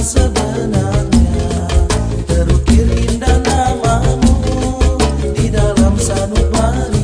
sebenarnya terukir indah namamu di dalam sanubari.